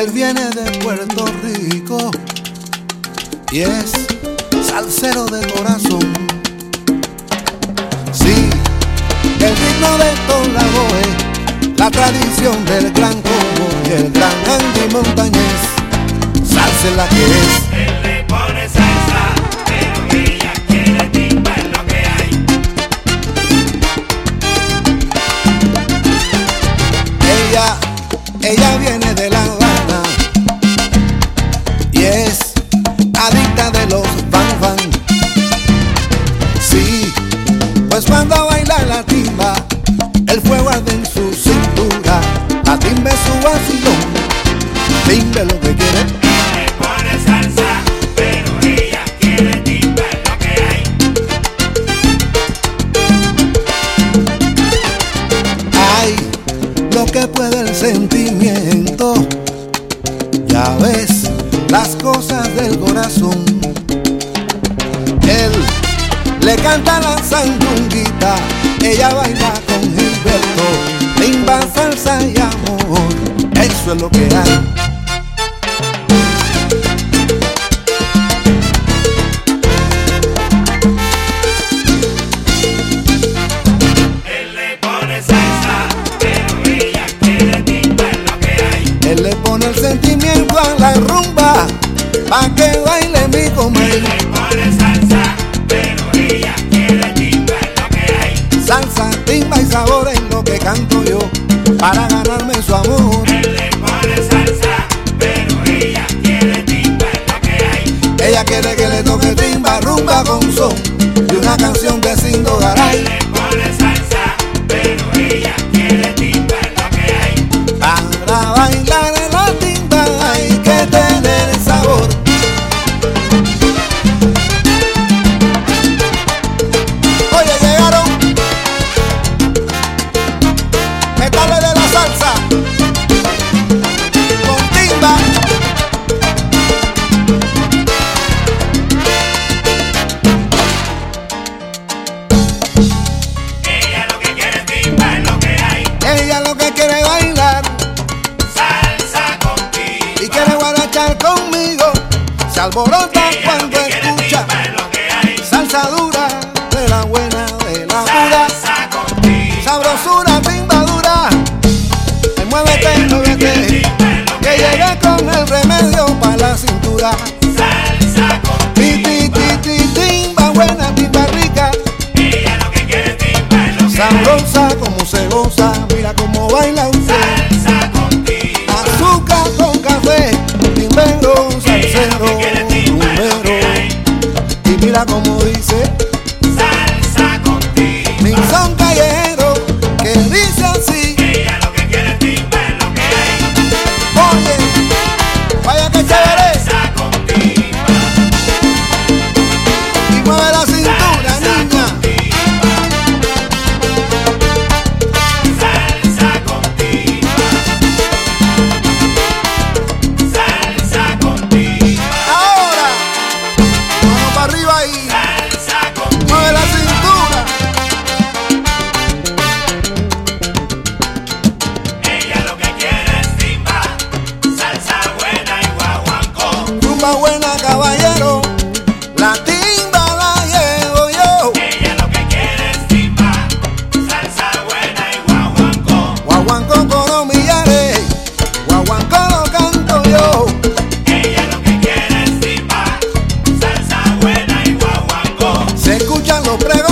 Él, viene de Puerto Rico y es salsero de corazón. Sí, el ritmo de Tolabo es la tradición del gran combo y el gran Andy Montañez. Salsa la que es. Él le pone Ya ves las cosas del corazón. Él le canta la sandunguita, ella baila con Gilberto, limba, salsa y amor. Eso es lo que hay. Canto yo para ganarme su amor. Le pone salsa, pero ella quiere que hay. Ella quiere que le toque timba, rumba con son y una canción de Se alborota Ella lo cuando escucha salsa dura de la buena, de la pura. Sabrosura, timba dura. Ay, muévete, muévete. Que llegue con el remedio para la cintura. Salsa ti, timba buena, timba rica. Sabrosa como se goza. Mira cómo baila Mira como dice. Cristo.